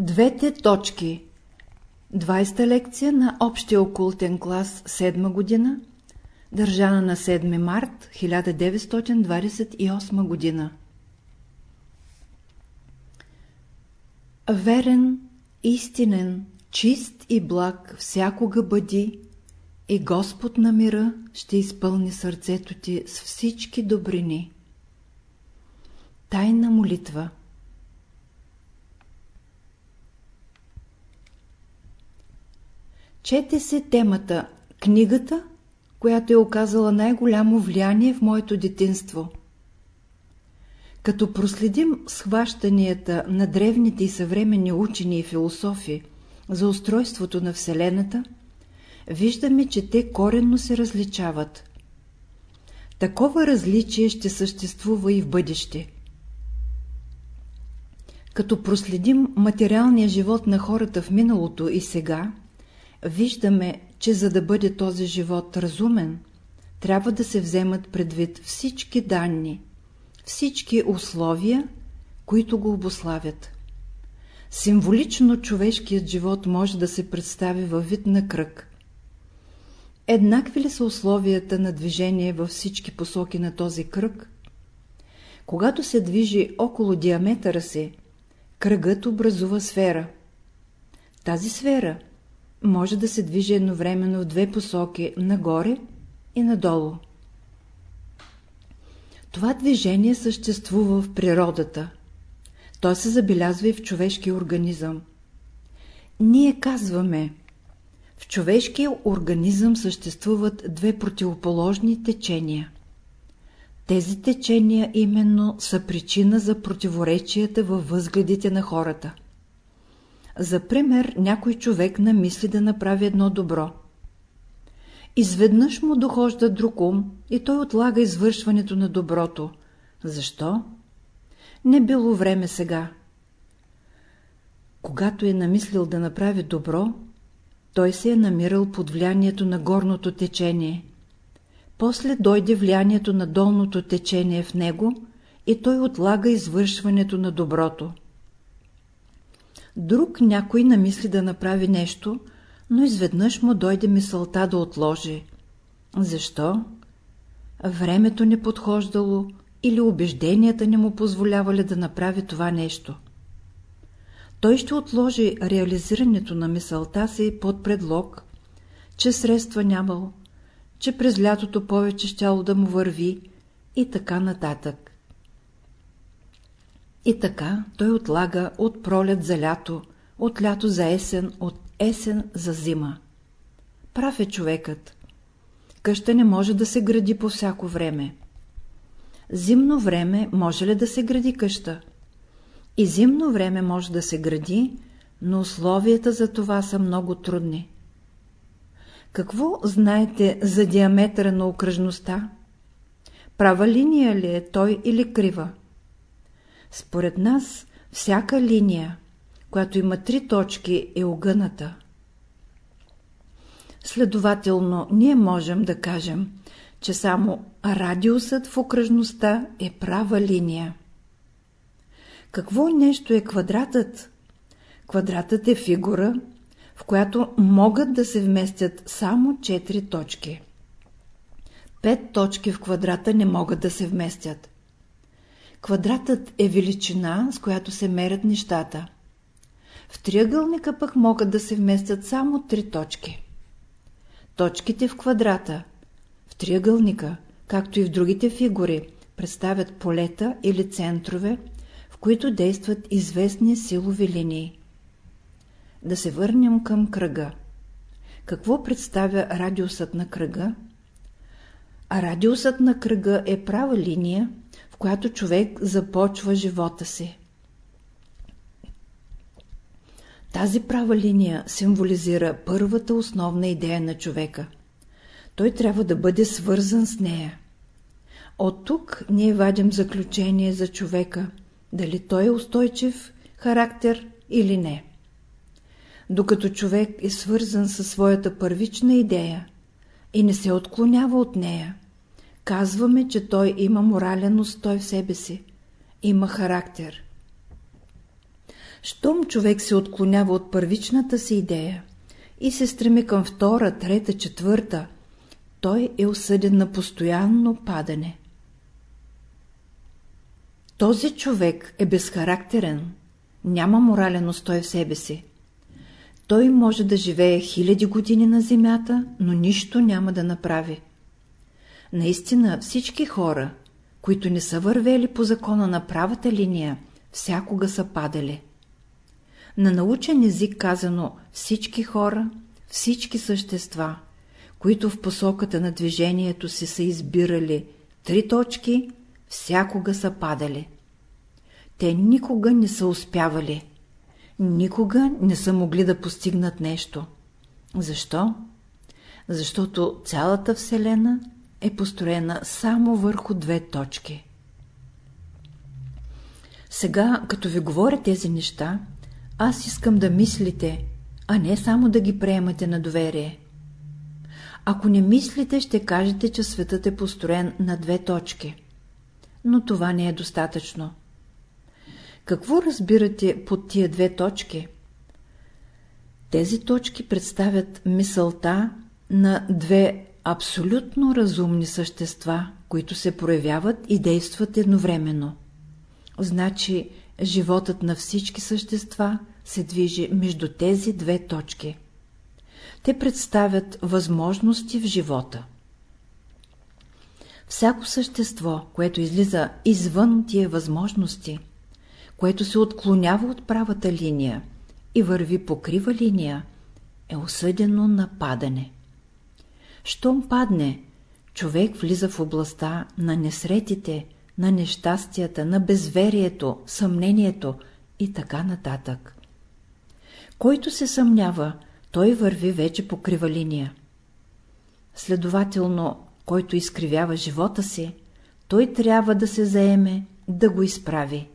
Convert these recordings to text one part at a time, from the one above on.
Двете точки 20-та лекция на Общия окултен клас 7 година, държана на 7 март 1928 година. Верен, истинен, чист и благ всякога бъди и Господ на мира ще изпълни сърцето ти с всички добрини. Тайна молитва Чете се темата Книгата, която е оказала най-голямо влияние в моето детинство. Като проследим схващанията на древните и съвременни учени и философи за устройството на Вселената, виждаме, че те коренно се различават. Такова различие ще съществува и в бъдеще. Като проследим материалния живот на хората в миналото и сега, виждаме, че за да бъде този живот разумен, трябва да се вземат предвид всички данни, всички условия, които го обославят. Символично човешкият живот може да се представи във вид на кръг. Еднакви ли са условията на движение във всички посоки на този кръг? Когато се движи около диаметъра си, кръгът образува сфера. Тази сфера – може да се движи едновременно в две посоки, нагоре и надолу. Това движение съществува в природата. То се забелязва и в човешкия организъм. Ние казваме, в човешкия организъм съществуват две противоположни течения. Тези течения именно са причина за противоречията във възгледите на хората. За пример, някой човек намисли да направи едно добро. Изведнъж му дохожда друг ум и той отлага извършването на доброто. Защо? Не било време сега. Когато е намислил да направи добро, той се е намирал под влиянието на горното течение. После дойде влиянието на долното течение в него и той отлага извършването на доброто. Друг някой намисли да направи нещо, но изведнъж му дойде мисълта да отложи. Защо? Времето не подхождало или убежденията не му позволявали да направи това нещо. Той ще отложи реализирането на мисълта си под предлог, че средства нямал, че през лятото повече щяло да му върви и така нататък. И така той отлага от пролет за лято, от лято за есен, от есен за зима. Прав е човекът. Къща не може да се гради по всяко време. Зимно време може ли да се гради къща? И зимно време може да се гради, но условията за това са много трудни. Какво знаете за диаметъра на окръжността? Права линия ли е той или крива? Според нас, всяка линия, която има три точки, е огъната. Следователно, ние можем да кажем, че само радиусът в окръжността е права линия. Какво нещо е квадратът? Квадратът е фигура, в която могат да се вместят само 4 точки. Пет точки в квадрата не могат да се вместят. Квадратът е величина, с която се мерят нещата. В триъгълника пък могат да се вместят само три точки. Точките в квадрата, в триъгълника, както и в другите фигури, представят полета или центрове, в които действат известни силови линии. Да се върнем към кръга. Какво представя радиусът на кръга? А радиусът на кръга е права линия, която човек започва живота си. Тази права линия символизира първата основна идея на човека. Той трябва да бъде свързан с нея. От тук ние вадим заключение за човека, дали той е устойчив характер или не. Докато човек е свързан със своята първична идея и не се отклонява от нея, казваме, че той има морален устой в себе си, има характер. Щом човек се отклонява от първичната си идея и се стреми към втора, трета, четвърта, той е осъден на постоянно падане. Този човек е безхарактерен, няма морален устой в себе си. Той може да живее хиляди години на земята, но нищо няма да направи. Наистина всички хора, които не са вървели по закона на правата линия, всякога са падали. На научен език казано всички хора, всички същества, които в посоката на движението си са избирали три точки, всякога са падали. Те никога не са успявали. Никога не са могли да постигнат нещо. Защо? Защото цялата Вселена е построена само върху две точки. Сега, като ви говоря тези неща, аз искам да мислите, а не само да ги приемате на доверие. Ако не мислите, ще кажете, че светът е построен на две точки. Но това не е достатъчно. Какво разбирате под тия две точки? Тези точки представят мисълта на две абсолютно разумни същества, които се проявяват и действат едновременно. Значи, животът на всички същества се движи между тези две точки. Те представят възможности в живота. Всяко същество, което излиза извън тия възможности, което се отклонява от правата линия и върви по крива линия, е осъдено на падане. Щом падне, човек влиза в областта на несретите, на нещастията, на безверието, съмнението и така нататък. Който се съмнява, той върви вече по крива линия. Следователно, който изкривява живота си, той трябва да се заеме да го изправи.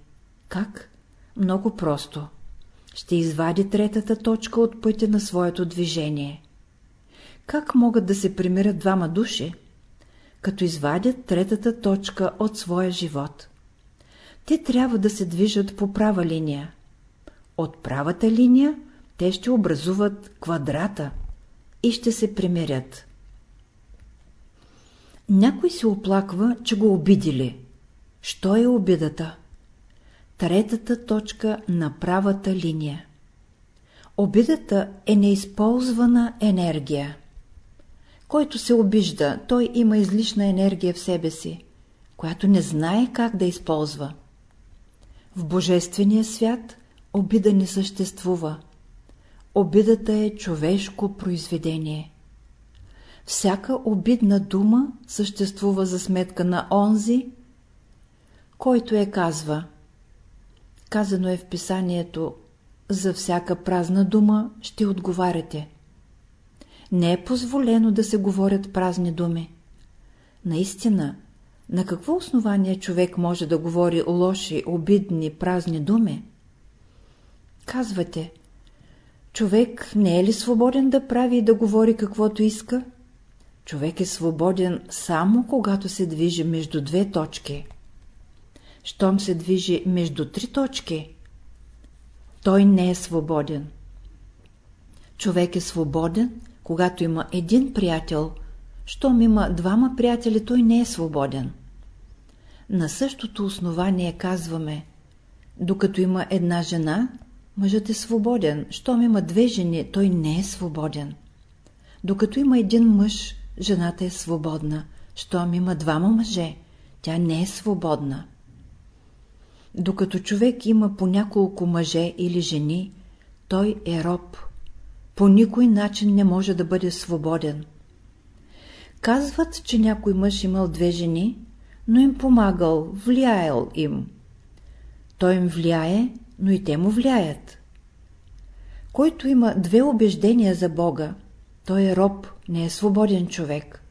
Как? Много просто. Ще извади третата точка от пътя на своето движение. Как могат да се примирят двама души? Като извадят третата точка от своя живот. Те трябва да се движат по права линия. От правата линия те ще образуват квадрата и ще се примирят. Някой се оплаква, че го обидили. Що е обидата? Третата точка на правата линия. Обидата е неизползвана енергия. Който се обижда, той има излишна енергия в себе си, която не знае как да използва. В Божествения свят обида не съществува. Обидата е човешко произведение. Всяка обидна дума съществува за сметка на онзи, който е казва. Казано е в писанието, за всяка празна дума ще отговаряте. Не е позволено да се говорят празни думи. Наистина, на какво основание човек може да говори лоши, обидни, празни думи? Казвате, човек не е ли свободен да прави и да говори каквото иска? Човек е свободен само когато се движи между две точки. Щом се движи между три точки, той не е свободен. Човек е свободен, когато има един приятел, щом има двама приятели, той не е свободен. На същото основание казваме, докато има една жена, мъжът е свободен, щом има две жени, той не е свободен. Докато има един мъж, жената е свободна, щом има двама мъже, тя не е свободна. Докато човек има по няколко мъже или жени, той е роб по никой начин не може да бъде свободен. Казват, че някой мъж имал две жени, но им помагал, влияел им. Той им влияе, но и те му влияят. Който има две убеждения за Бога, той е роб, не е свободен човек.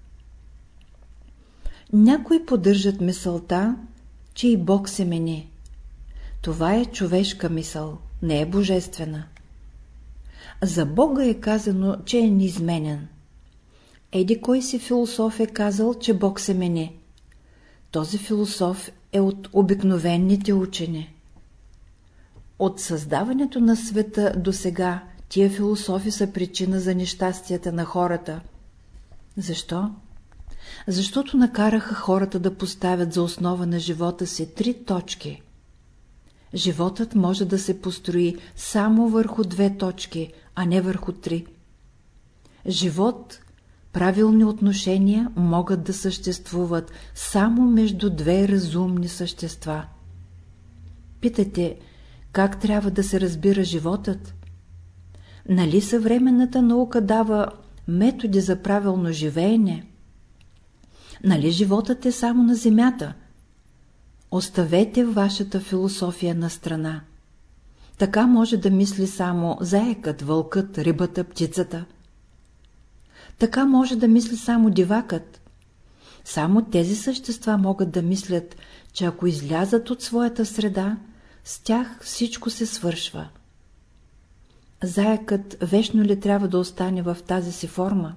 Някои поддържат мисълта, че и Бог се мени. Това е човешка мисъл, не е божествена. За Бога е казано, че е неизменен. Еди кой си философ е казал, че Бог се мени. Този философ е от обикновените учени. От създаването на света до сега тия философи са причина за нещастията на хората. Защо? Защото накараха хората да поставят за основа на живота си три точки. Животът може да се построи само върху две точки, а не върху три. Живот, правилни отношения могат да съществуват само между две разумни същества. Питате, как трябва да се разбира животът? Нали съвременната наука дава методи за правилно живеене? Нали животът е само на земята? Оставете вашата философия на страна. Така може да мисли само заекът, вълкът, рибата, птицата. Така може да мисли само дивакът. Само тези същества могат да мислят, че ако излязат от своята среда, с тях всичко се свършва. Заякът вечно ли трябва да остане в тази си форма?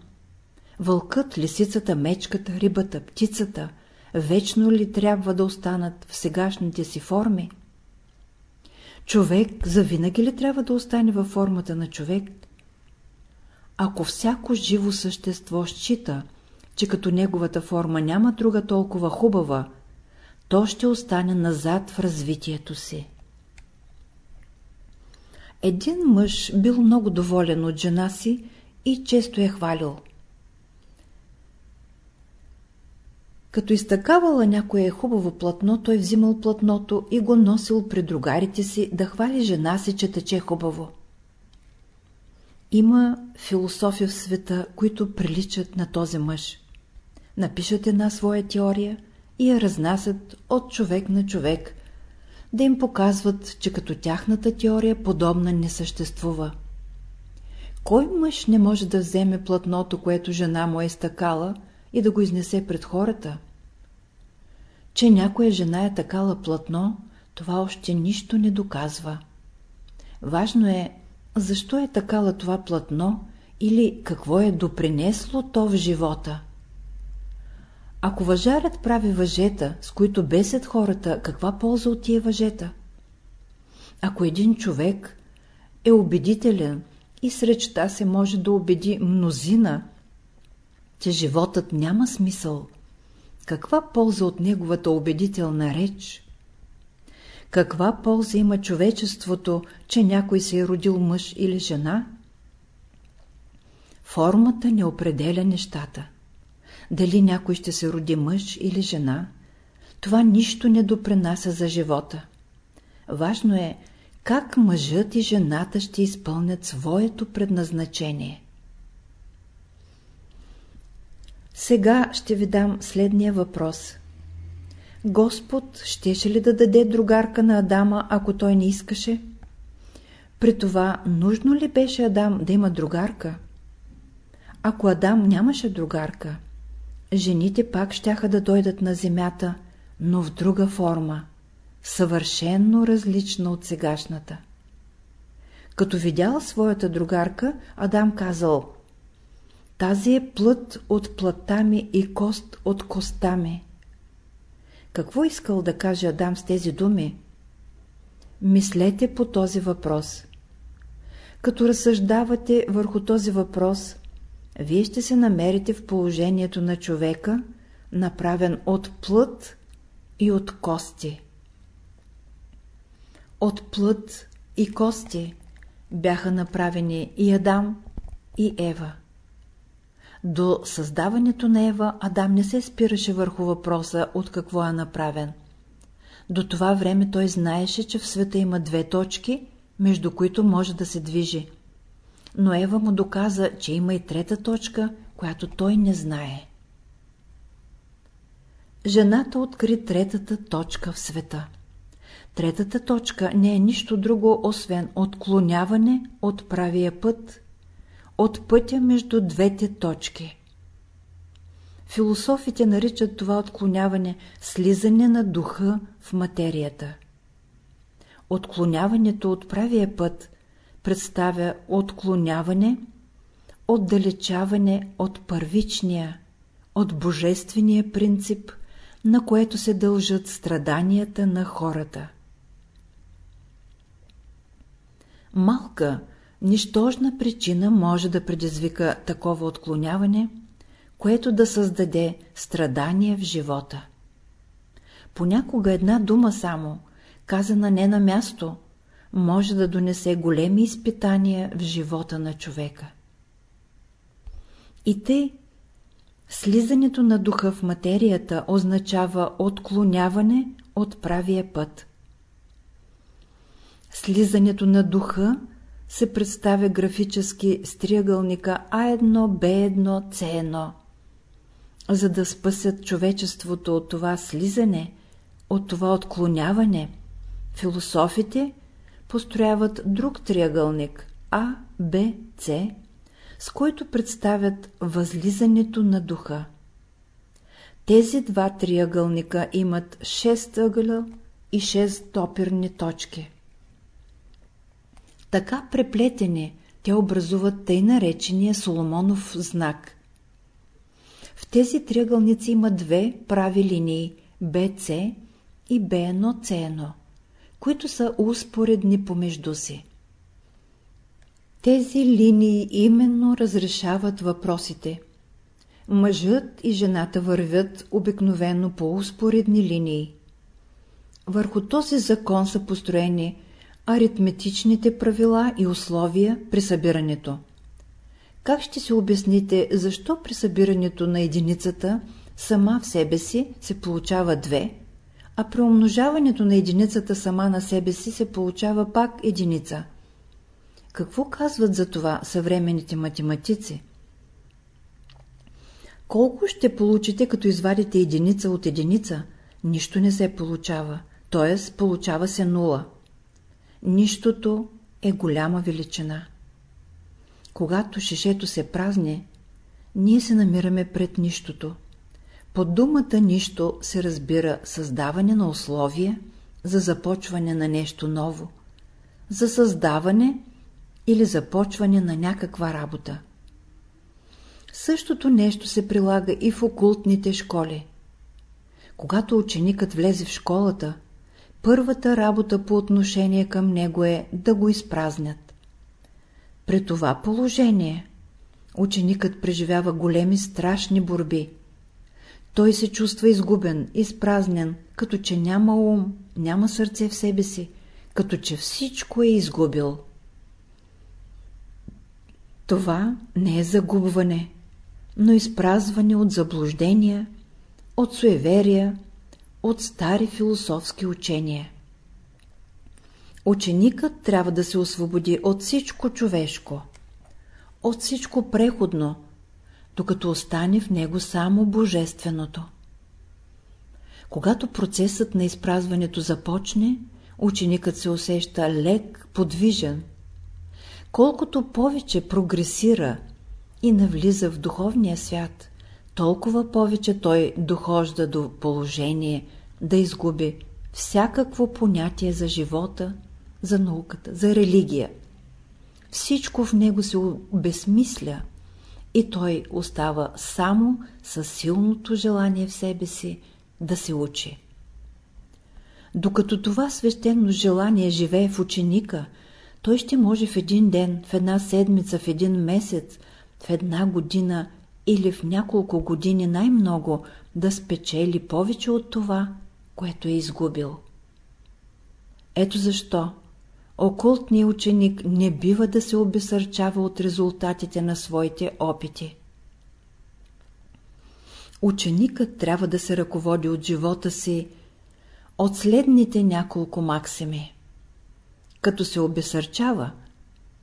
Вълкът, лисицата, мечката, рибата, птицата вечно ли трябва да останат в сегашните си форми? Човек завинаги ли трябва да остане във формата на човек? Ако всяко живо същество счита, че като неговата форма няма друга толкова хубава, то ще остане назад в развитието си. Един мъж бил много доволен от жена си и често е хвалил. Като изтъкавала някое хубаво платно, той взимал платното и го носил при другарите си да хвали жена си, че тече хубаво. Има философия в света, които приличат на този мъж. Напишат една своя теория и я разнасят от човек на човек, да им показват, че като тяхната теория подобна не съществува. Кой мъж не може да вземе платното, което жена му е стакала и да го изнесе пред хората? Че някоя жена е такала платно, това още нищо не доказва. Важно е, защо е такала това платно или какво е допринесло то в живота. Ако въжарят прави въжета, с които бесят хората, каква полза от тия въжета? Ако един човек е убедителен и с речта се може да убеди мнозина, че животът няма смисъл, каква полза от неговата убедителна реч? Каква полза има човечеството, че някой се е родил мъж или жена? Формата не определя нещата дали някой ще се роди мъж или жена, това нищо не допринася за живота. Важно е как мъжът и жената ще изпълнят своето предназначение. Сега ще ви дам следния въпрос. Господ щеше ли да даде другарка на Адама, ако той не искаше? При това нужно ли беше Адам да има другарка? Ако Адам нямаше другарка, жените пак щяха да дойдат на земята, но в друга форма, съвършенно различна от сегашната. Като видял своята другарка, Адам казал «Тази е плът от плътта ми и кост от коста ми». Какво искал да каже Адам с тези думи? Мислете по този въпрос. Като разсъждавате върху този въпрос, вие ще се намерите в положението на човека, направен от плът и от кости. От плът и кости бяха направени и Адам, и Ева. До създаването на Ева Адам не се спираше върху въпроса от какво е направен. До това време той знаеше, че в света има две точки, между които може да се движи но Ева му доказа, че има и трета точка, която той не знае. Жената откри третата точка в света. Третата точка не е нищо друго, освен отклоняване от правия път, от пътя между двете точки. Философите наричат това отклоняване слизане на духа в материята. Отклоняването от правия път представя отклоняване, отдалечаване от първичния, от божествения принцип, на което се дължат страданията на хората. Малка, нищожна причина може да предизвика такова отклоняване, което да създаде страдание в живота. Понякога една дума само, казана не на място, може да донесе големи изпитания в живота на човека. И тъй, слизането на духа в материята означава отклоняване от правия път. Слизането на духа се представя графически с триъгълника А1, Б1, С1. За да спасят човечеството от това слизане, от това отклоняване, философите построяват друг триъгълник А, Б, С, с който представят възлизането на духа. Тези два триъгълника имат 6 ъгъла и 6 топирни точки. Така преплетени, те образуват тъй наречения Соломонов знак. В тези триъгълници има две прави линии BC и B1C1, които са успоредни помежду си. Тези линии именно разрешават въпросите. Мъжът и жената вървят обикновено по успоредни линии. Върху този закон са построени аритметичните правила и условия при събирането. Как ще си обясните, защо при събирането на единицата сама в себе си се получава две, а при умножаването на единицата сама на себе си се получава пак единица? Какво казват за това съвременните математици? Колко ще получите, като извадите единица от единица? Нищо не се получава, т.е. получава се нула. Нищото е голяма величина. Когато шишето се празне, ние се намираме пред нищото. Под думата нищо се разбира създаване на условия за започване на нещо ново, за създаване или започване на някаква работа. Същото нещо се прилага и в окултните школи. Когато ученикът влезе в школата, първата работа по отношение към него е да го изпразнят. При това положение ученикът преживява големи страшни борби. Той се чувства изгубен, изпразнен, като че няма ум, няма сърце в себе си, като че всичко е изгубил. Това не е загубване, но изпразване от заблуждения, от суеверия, от стари философски учения. Ученикът трябва да се освободи от всичко човешко, от всичко преходно, докато остане в него само божественото. Когато процесът на изпразването започне, ученикът се усеща лек, подвижен. Колкото повече прогресира и навлиза в духовния свят, толкова повече той дохожда до положение да изгуби всякакво понятие за живота, за науката, за религия. Всичко в него се обезмисля и той остава само със силното желание в себе си да се учи. Докато това свещено желание живее в ученика, той ще може в един ден, в една седмица, в един месец, в една година или в няколко години най-много да спечели повече от това, което е изгубил. Ето защо окултният ученик не бива да се обесърчава от резултатите на своите опити. Ученикът трябва да се ръководи от живота си от следните няколко максими. Като се обесърчава,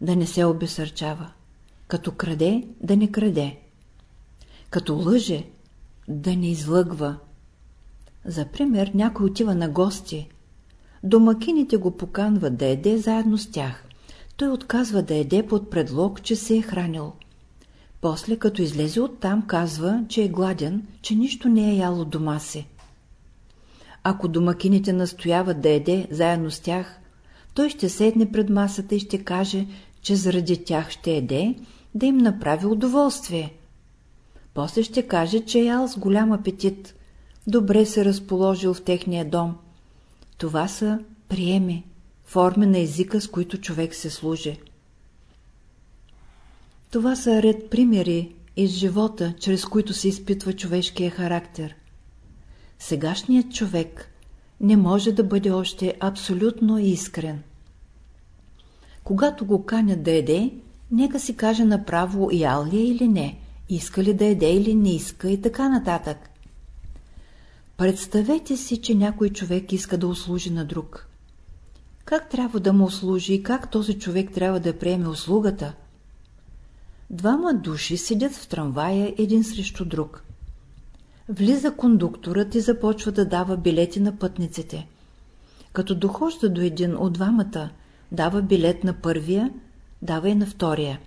да не се обесърчава. Като краде, да не краде. Като лъже, да не излъгва. За пример, някой отива на гости. Домакините го поканват да еде заедно с тях. Той отказва да еде под предлог, че се е хранил. После, като излезе оттам, казва, че е гладен, че нищо не е яло дома си. Ако домакините настояват да еде заедно с тях, той ще седне пред масата и ще каже, че заради тях ще еде, да им направи удоволствие. После ще каже, че е ял с голям апетит, добре се разположил в техния дом. Това са приеми, форми на езика, с които човек се служи. Това са ред примери из живота, чрез които се изпитва човешкия характер. Сегашният човек не може да бъде още абсолютно искрен. Когато го канят да еде, нека си каже направо ял ли е или не, иска ли да еде или не иска и така нататък. Представете си, че някой човек иска да услужи на друг. Как трябва да му услужи и как този човек трябва да приеме услугата? Двама души седят в трамвая един срещу друг. Влиза кондукторът и започва да дава билети на пътниците. Като дохожда до един от двамата, дава билет на първия, дава и на втория.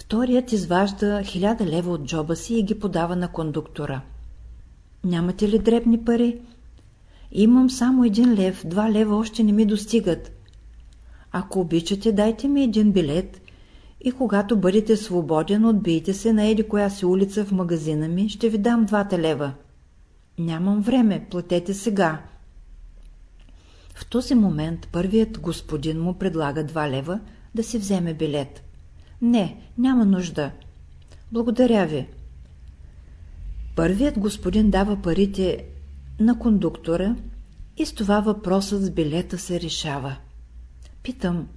Вторият изважда хиляда лева от джоба си и ги подава на кондуктора. Нямате ли дребни пари? Имам само един лев, два лева още не ми достигат. Ако обичате, дайте ми един билет и когато бъдете свободен, отбийте се на еди коя си улица в магазина ми, ще ви дам двата лева. Нямам време, платете сега. В този момент първият господин му предлага два лева да си вземе билет. Не, няма нужда. Благодаря ви. Първият господин дава парите на кондуктора и с това въпросът с билета се решава. Питам,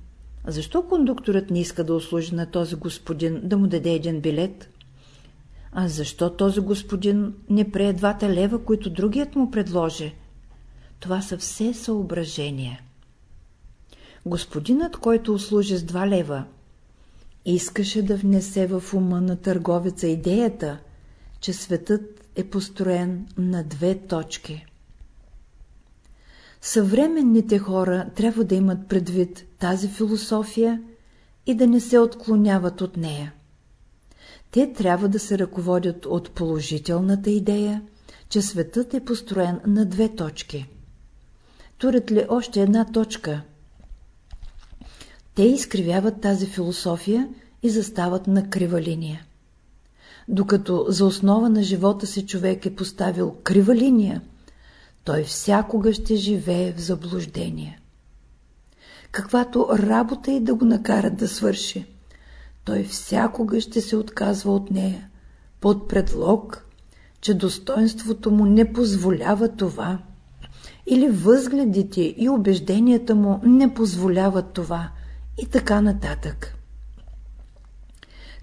защо кондукторът не иска да услужи на този господин да му даде един билет? А защо този господин не прие двата лева, които другият му предложи? Това са все съображения. Господинът, който услужи с два лева, искаше да внесе в ума на търговеца идеята, че светът е построен на две точки. Съвременните хора трябва да имат предвид тази философия и да не се отклоняват от нея. Те трябва да се ръководят от положителната идея, че светът е построен на две точки. Турят ли още една точка? Те изкривяват тази философия и застават на крива линия. Докато за основа на живота си човек е поставил крива линия, той всякога ще живее в заблуждение. Каквато работа и да го накарат да свърши, той всякога ще се отказва от нея, под предлог, че достоинството му не позволява това, или възгледите и убежденията му не позволяват това, и така нататък.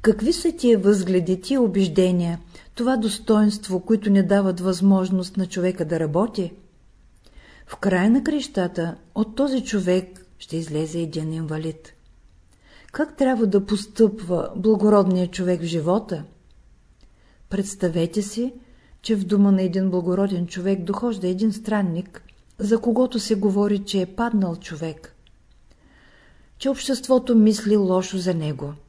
Какви са тия възгледи, тия убеждения, това достоинство, които не дават възможност на човека да работи? В края на крещата от този човек ще излезе един инвалид. Как трябва да постъпва благородният човек в живота? Представете си, че в дома на един благороден човек дохожда един странник, за когото се говори, че е паднал човек, че обществото мисли лошо за него –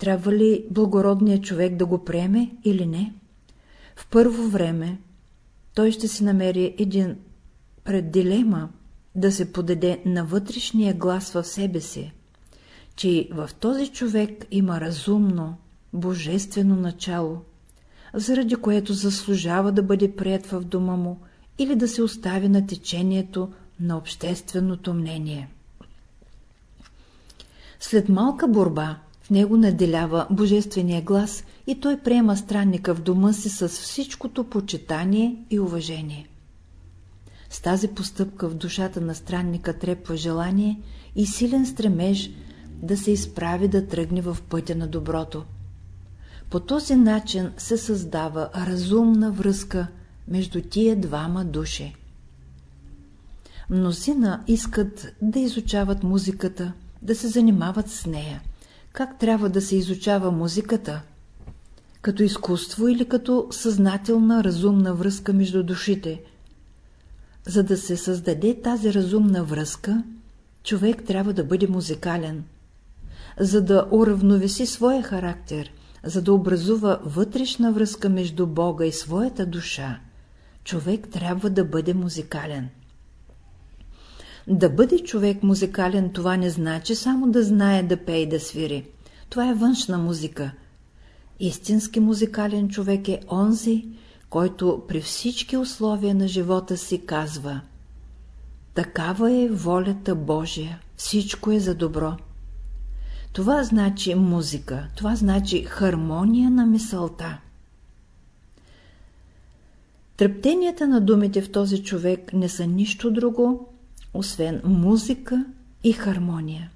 трябва ли благородният човек да го приеме или не? В първо време той ще си намери един пред дилема да се подаде на вътрешния глас в себе си, че в този човек има разумно, божествено начало, заради което заслужава да бъде прият в дома му или да се остави на течението на общественото мнение. След малка борба него наделява божествения глас и той приема странника в дома си с всичкото почитание и уважение. С тази постъпка в душата на странника трепва желание и силен стремеж да се изправи да тръгне в пътя на доброто. По този начин се създава разумна връзка между тия двама души. Мнозина искат да изучават музиката, да се занимават с нея как трябва да се изучава музиката? Като изкуство или като съзнателна разумна връзка между душите? За да се създаде тази разумна връзка, човек трябва да бъде музикален. За да уравновеси своя характер, за да образува вътрешна връзка между Бога и своята душа, човек трябва да бъде музикален. Да бъде човек музикален, това не значи само да знае да пее и да свири. Това е външна музика. Истински музикален човек е онзи, който при всички условия на живота си казва Такава е волята Божия. Всичко е за добро. Това значи музика, това значи хармония на мисълта. Трептенията на думите в този човек не са нищо друго, освен музика и хармония.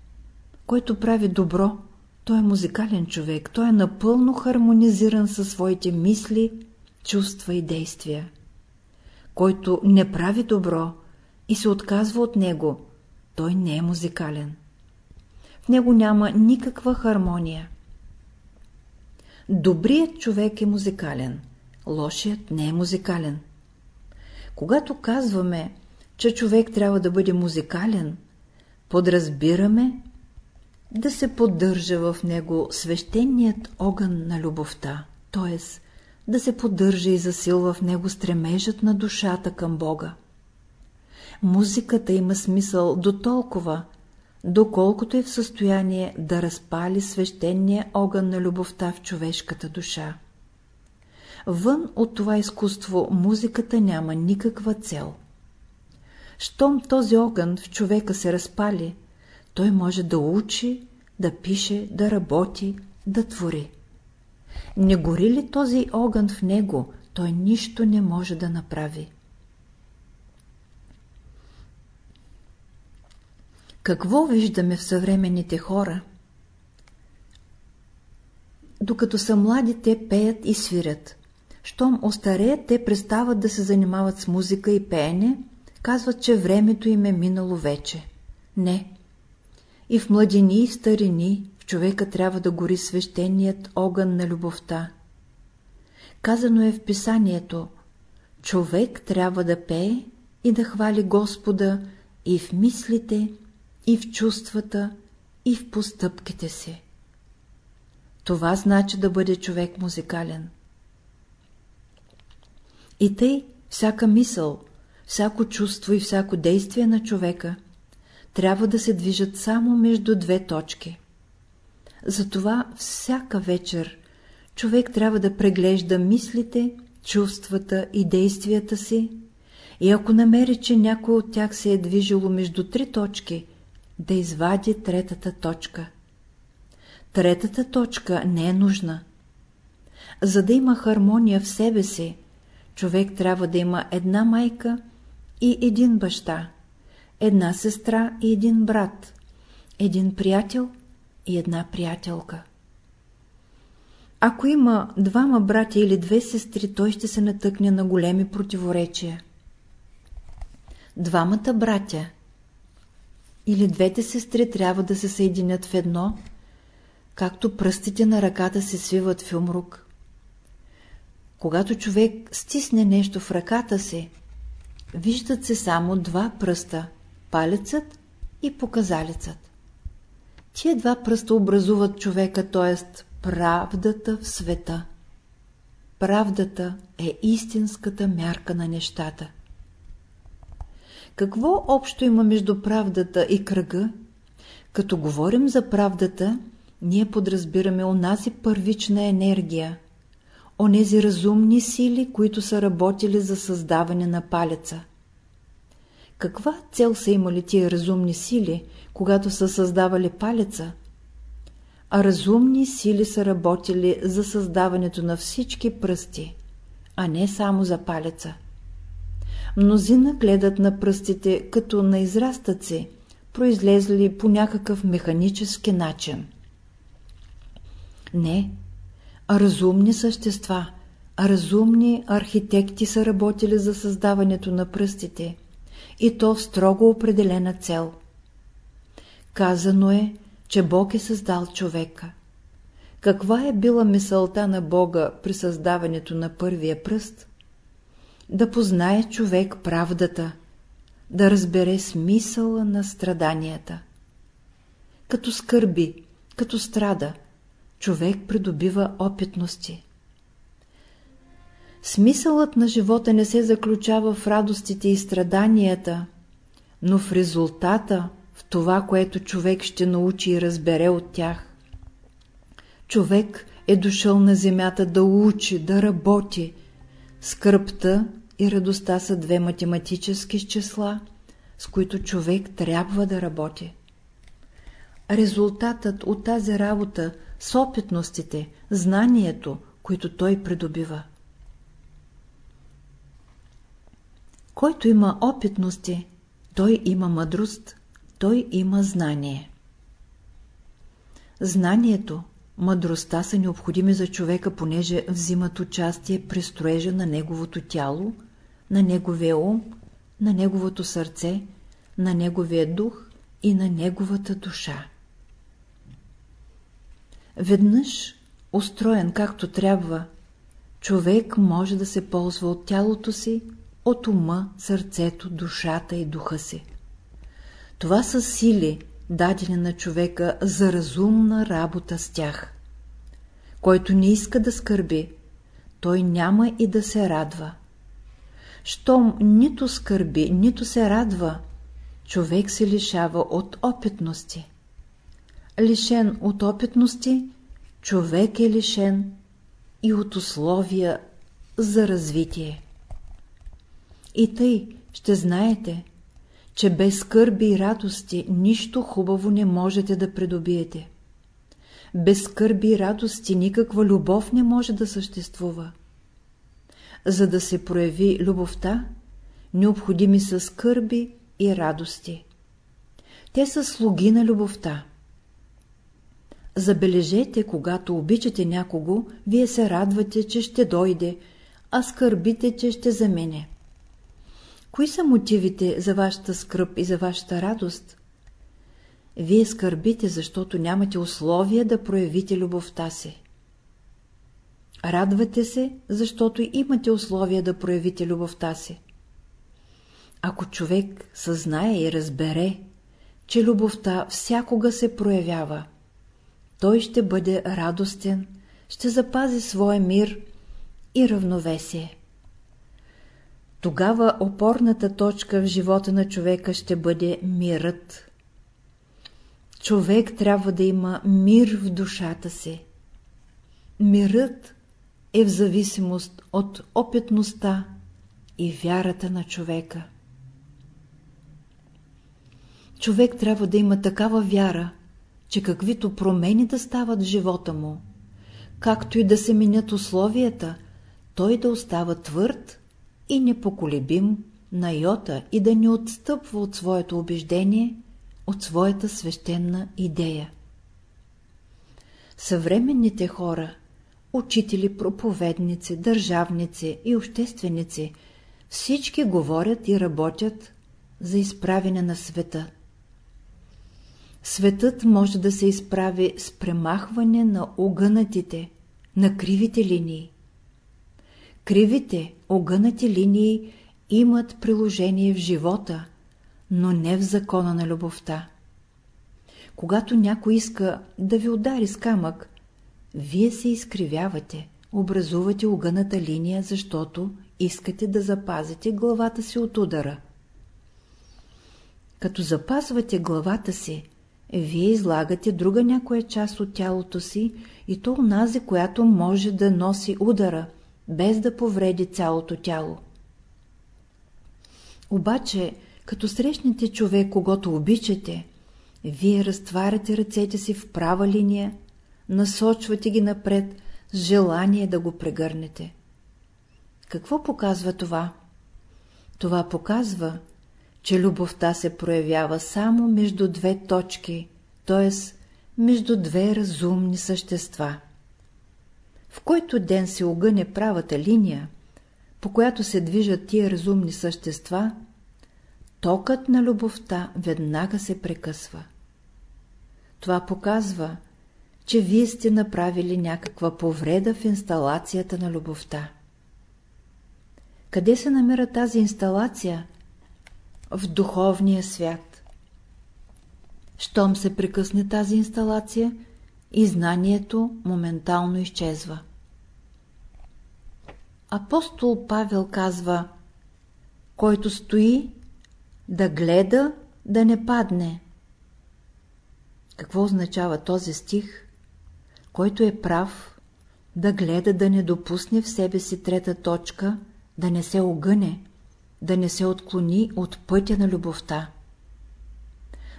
Който прави добро, той е музикален човек, той е напълно хармонизиран със своите мисли, чувства и действия. Който не прави добро и се отказва от него, той не е музикален. В него няма никаква хармония. Добрият човек е музикален, лошият не е музикален. Когато казваме, че човек трябва да бъде музикален, подразбираме да се поддържа в него свещеният огън на любовта, т.е. да се поддържа и засилва в него стремежът на душата към Бога. Музиката има смисъл до толкова, доколкото е в състояние да разпали свещения огън на любовта в човешката душа. Вън от това изкуство музиката няма никаква цел. Щом този огън в човека се разпали, той може да учи, да пише, да работи, да твори. Не гори ли този огън в него, той нищо не може да направи. Какво виждаме в съвременните хора? Докато са млади, те пеят и свирят. Щом остареят, те престават да се занимават с музика и пеене, казват, че времето им е минало вече. Не. И в младини и старини в човека трябва да гори свещеният огън на любовта. Казано е в писанието, човек трябва да пее и да хвали Господа и в мислите, и в чувствата, и в постъпките си. Това значи да бъде човек музикален. И тъй всяка мисъл, всяко чувство и всяко действие на човека трябва да се движат само между две точки. Затова всяка вечер човек трябва да преглежда мислите, чувствата и действията си и ако намери, че някой от тях се е движило между три точки, да извади третата точка. Третата точка не е нужна. За да има хармония в себе си, човек трябва да има една майка и един баща, една сестра и един брат, един приятел и една приятелка. Ако има двама брати или две сестри, той ще се натъкне на големи противоречия. Двамата братя или двете сестри трябва да се съединят в едно, както пръстите на ръката се свиват в умрук. Когато човек стисне нещо в ръката си, виждат се само два пръста – палецът и показалецът. Тия два пръста образуват човека, т.е. правдата в света. Правдата е истинската мярка на нещата. Какво общо има между правдата и кръга? Като говорим за правдата, ние подразбираме онази първична енергия, онези разумни сили, които са работили за създаване на палеца. Каква цел са имали тия разумни сили, когато са създавали палеца? А разумни сили са работили за създаването на всички пръсти, а не само за палеца. Мнозина гледат на пръстите като на израстъци, произлезли по някакъв механически начин. Не, разумни същества, разумни архитекти са работили за създаването на пръстите и то в строго определена цел. Казано е, че Бог е създал човека. Каква е била мисълта на Бога при създаването на първия пръст? да познае човек правдата, да разбере смисъла на страданията. Като скърби, като страда, човек придобива опитности. Смисълът на живота не се заключава в радостите и страданията, но в резултата, в това, което човек ще научи и разбере от тях. Човек е дошъл на земята да учи, да работи, Скръпта и радостта са две математически числа, с които човек трябва да работи. Резултатът от тази работа с опитностите, знанието, които той придобива. Който има опитности, той има мъдрост, той има знание. Знанието, мъдростта са необходими за човека, понеже взимат участие при строежа на неговото тяло, на неговия ум, на неговото сърце, на неговия дух и на неговата душа. Веднъж, устроен както трябва, човек може да се ползва от тялото си, от ума, сърцето, душата и духа си. Това са сили, дадени на човека за разумна работа с тях. Който не иска да скърби, той няма и да се радва. Щом нито скърби, нито се радва, човек се лишава от опитности. Лишен от опитности, човек е лишен и от условия за развитие. И тъй ще знаете, че без скърби и радости нищо хубаво не можете да придобиете. Без скърби и радости никаква любов не може да съществува. За да се прояви любовта, необходими са скърби и радости. Те са слуги на любовта. Забележете, когато обичате някого, вие се радвате, че ще дойде, а скърбите, че ще замене. Кои са мотивите за вашата скръп и за вашата радост? Вие скърбите, защото нямате условия да проявите любовта си. Радвате се, защото имате условия да проявите любовта си. Ако човек съзнае и разбере, че любовта всякога се проявява, той ще бъде радостен, ще запази своя мир и равновесие. Тогава опорната точка в живота на човека ще бъде мирът. Човек трябва да има мир в душата си. Мирът е в зависимост от опитността и вярата на човека. Човек трябва да има такава вяра, че каквито промени да стават в живота му, както и да се менят условията, той да остава твърд и непоколебим на йота и да не отстъпва от своето убеждение, от своята свещена идея. Съвременните хора, учители, проповедници, държавници и общественици, всички говорят и работят за изправене на света. Светът може да се изправи с премахване на огънатите, на кривите линии. Кривите, огънати линии имат приложение в живота, но не в закона на любовта. Когато някой иска да ви удари с камък, вие се изкривявате, образувате огъната линия, защото искате да запазите главата си от удара. Като запазвате главата си, вие излагате друга някоя част от тялото си и то унази, която може да носи удара – без да повреди цялото тяло. Обаче, като срещнете човек, когато обичате, вие разтваряте ръцете си в права линия, насочвате ги напред с желание да го прегърнете. Какво показва това? Това показва, че любовта се проявява само между две точки, т.е. между две разумни същества в който ден се огъне правата линия, по която се движат тия разумни същества, токът на любовта веднага се прекъсва. Това показва, че вие сте направили някаква повреда в инсталацията на любовта. Къде се намира тази инсталация? В духовния свят. Щом се прекъсне тази инсталация, и знанието моментално изчезва. Апостол Павел казва, който стои, да гледа, да не падне. Какво означава този стих? Който е прав, да гледа да не допусне в себе си трета точка, да не се огъне, да не се отклони от пътя на любовта.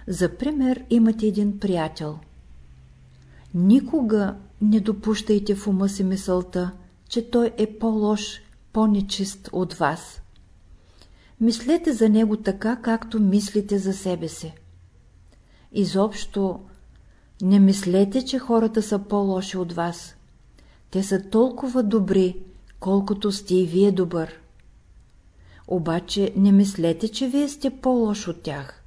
За пример имате един приятел. Никога не допущайте в ума си мисълта, че той е по-лош, по-нечист от вас. Мислете за него така, както мислите за себе си. Изобщо не мислете, че хората са по-лоши от вас. Те са толкова добри, колкото сте и вие добър. Обаче не мислете, че вие сте по-лош от тях.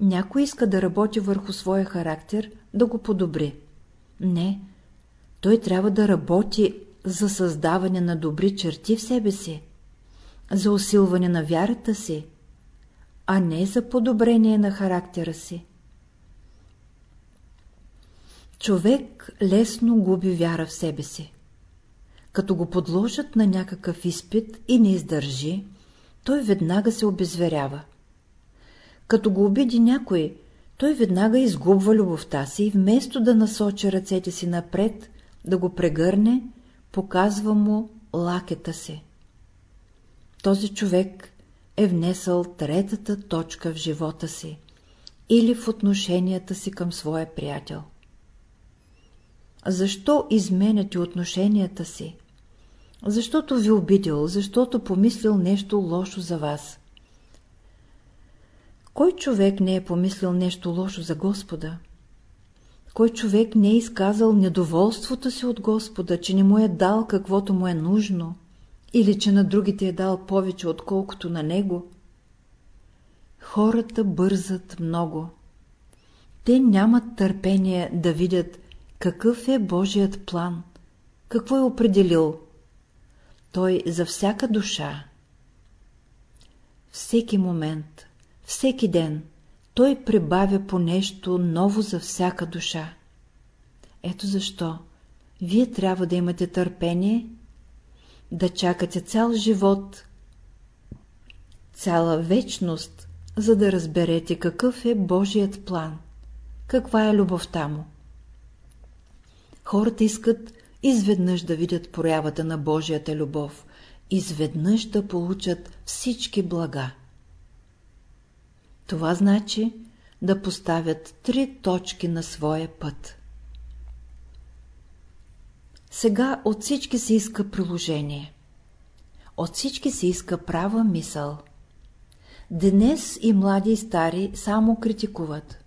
Някой иска да работи върху своя характер, да го подобри. Не, той трябва да работи за създаване на добри черти в себе си, за усилване на вярата си, а не за подобрение на характера си. Човек лесно губи вяра в себе си. Като го подложат на някакъв изпит и не издържи, той веднага се обезверява. Като го обиди някой, той веднага изгубва любовта си и вместо да насочи ръцете си напред, да го прегърне, показва му лакета си. Този човек е внесъл третата точка в живота си или в отношенията си към своя приятел. Защо изменяте отношенията си? Защото ви обидел, защото помислил нещо лошо за вас. Кой човек не е помислил нещо лошо за Господа? Кой човек не е изказал недоволството си от Господа, че не му е дал каквото му е нужно, или че на другите е дал повече, отколкото на него? Хората бързат много. Те нямат търпение да видят какъв е Божият план, какво е определил. Той за всяка душа. Всеки момент, всеки ден, той прибавя по нещо ново за всяка душа. Ето защо вие трябва да имате търпение, да чакате цял живот, цяла вечност, за да разберете какъв е Божият план, каква е любовта му. Хората искат изведнъж да видят проявата на Божията любов, изведнъж да получат всички блага. Това значи да поставят три точки на своя път. Сега от всички се иска приложение. От всички се иска права мисъл. Днес и млади и стари само критикуват.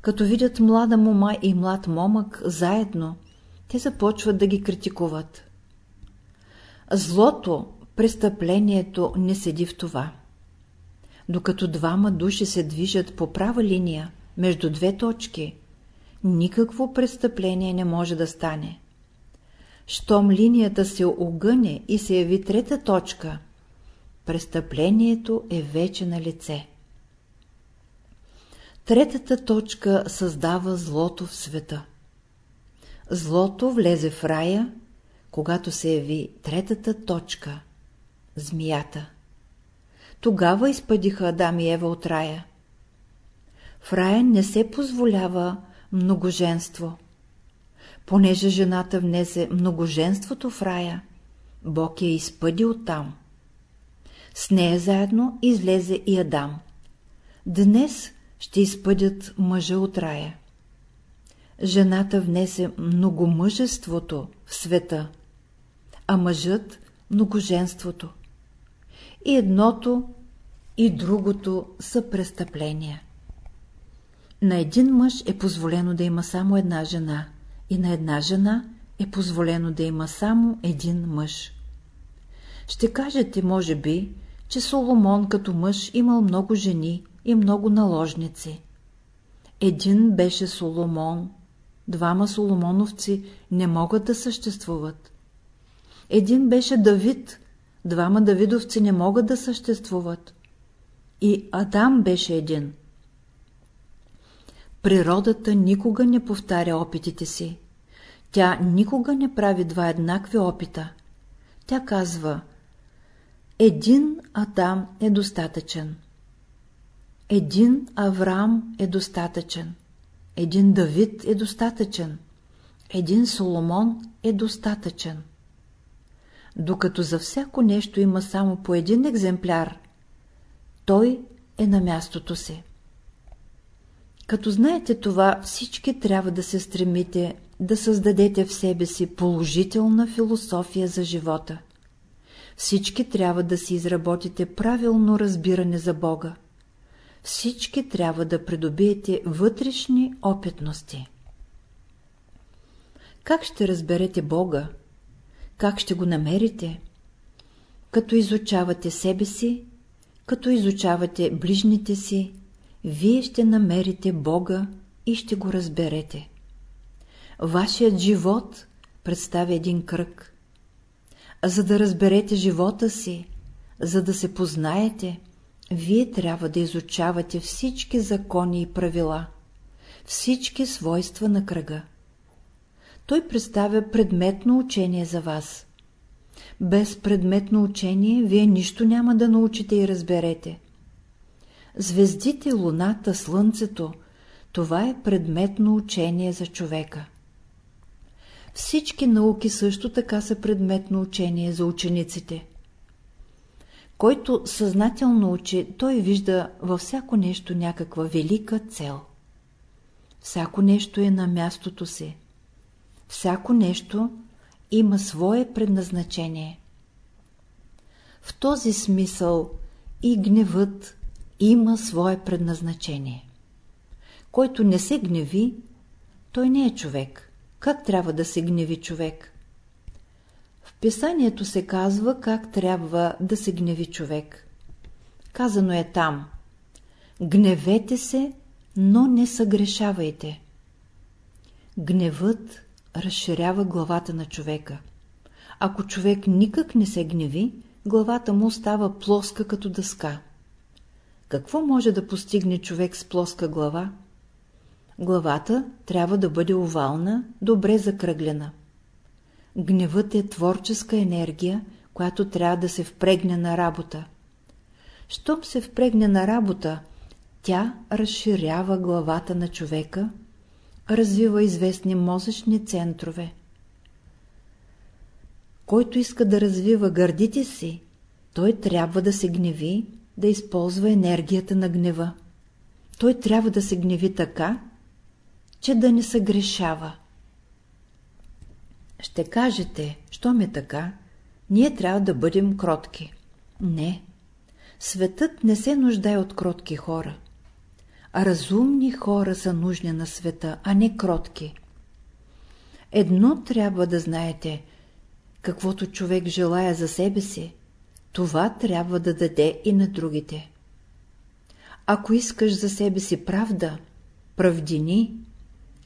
Като видят млада мома и млад момък заедно, те започват да ги критикуват. Злото, престъплението не седи в това. Докато двама души се движат по права линия между две точки, никакво престъпление не може да стане. Щом линията се огъне и се яви трета точка, престъплението е вече на лице. Третата точка създава злото в света. Злото влезе в рая, когато се яви третата точка – змията. Тогава изпъдиха Адам и Ева от рая. В рая не се позволява многоженство. Понеже жената внесе многоженството в рая, Бог я изпъди оттам. С нея заедно излезе и Адам. Днес ще изпъдят мъжа от рая. Жената внесе многомъжеството в света, а мъжът – многоженството. И едното, и другото са престъпления. На един мъж е позволено да има само една жена, и на една жена е позволено да има само един мъж. Ще кажете, може би, че Соломон като мъж имал много жени и много наложници. Един беше Соломон, двама Соломоновци не могат да съществуват. Един беше Давид, двама Давидовци не могат да съществуват. И Адам беше един. Природата никога не повтаря опитите си. Тя никога не прави два еднакви опита. Тя казва, един Адам е достатъчен. Един Авраам е достатъчен. Един Давид е достатъчен. Един Соломон е достатъчен. докато за всяко нещо има само по един екземпляр, той е на мястото си. Като знаете това, всички трябва да се стремите да създадете в себе си положителна философия за живота. Всички трябва да си изработите правилно разбиране за Бога. Всички трябва да придобиете вътрешни опитности. Как ще разберете Бога? Как ще го намерите? Като изучавате себе си, като изучавате ближните си, вие ще намерите Бога и ще го разберете. Вашият живот представя един кръг. За да разберете живота си, за да се познаете, вие трябва да изучавате всички закони и правила, всички свойства на кръга. Той представя предметно учение за вас. Без предметно учение вие нищо няма да научите и разберете. Звездите, луната, слънцето – това е предметно учение за човека. Всички науки също така са предметно учение за учениците. Който съзнателно учи, той вижда във всяко нещо някаква велика цел. Всяко нещо е на мястото си. Всяко нещо има свое предназначение. В този смисъл и гневът има свое предназначение. Който не се гневи, той не е човек. Как трябва да се гневи човек? Писанието се казва как трябва да се гневи човек. Казано е там. Гневете се, но не съгрешавайте. Гневът разширява главата на човека. Ако човек никак не се гневи, главата му става плоска като дъска. Какво може да постигне човек с плоска глава? Главата трябва да бъде овална, добре закръглена. Гневът е творческа енергия, която трябва да се впрегне на работа. Щом се впрегне на работа, тя разширява главата на човека, развива известни мозъчни центрове. Който иска да развива гърдите си, той трябва да се гневи, да използва енергията на гнева. Той трябва да се гневи така, че да не се грешава. Ще кажете, що ме така, ние трябва да бъдем кротки. Не, светът не се нуждае от кротки хора. Разумни хора са нужни на света, а не кротки. Едно трябва да знаете, каквото човек желая за себе си, това трябва да даде и на другите. Ако искаш за себе си правда, правдини,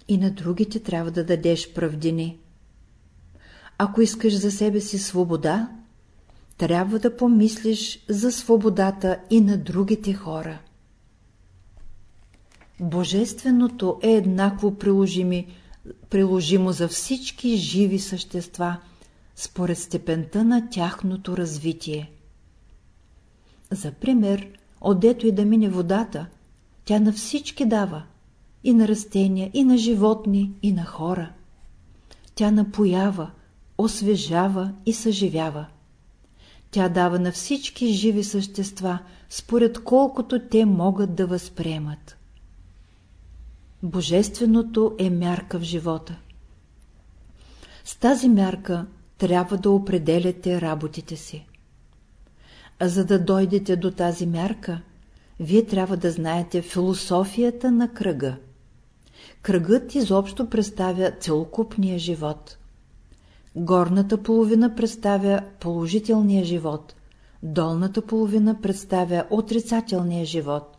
и на другите трябва да дадеш правдини. Ако искаш за себе си свобода, трябва да помислиш за свободата и на другите хора. Божественото е еднакво приложими, приложимо за всички живи същества, според степента на тяхното развитие. За пример, отдето и да мине водата, тя на всички дава, и на растения, и на животни, и на хора. Тя напоява, освежава и съживява. Тя дава на всички живи същества, според колкото те могат да възприемат. Божественото е мярка в живота. С тази мярка трябва да определяте работите си. А за да дойдете до тази мярка, вие трябва да знаете философията на кръга. Кръгът изобщо представя целокупния живот. Горната половина представя положителния живот, долната половина представя отрицателния живот.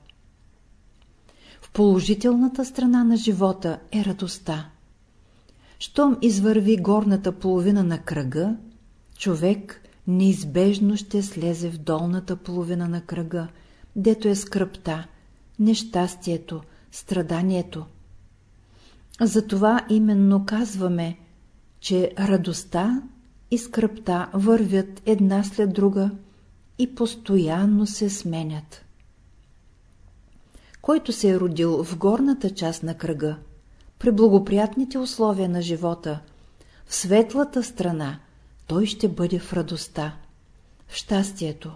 В положителната страна на живота е радостта. Щом извърви горната половина на кръга, човек неизбежно ще слезе в долната половина на кръга, дето е скръпта, нещастието, страданието. Затова именно казваме, че радостта и скръпта вървят една след друга и постоянно се сменят. Който се е родил в горната част на кръга, при благоприятните условия на живота, в светлата страна, той ще бъде в радостта, в щастието.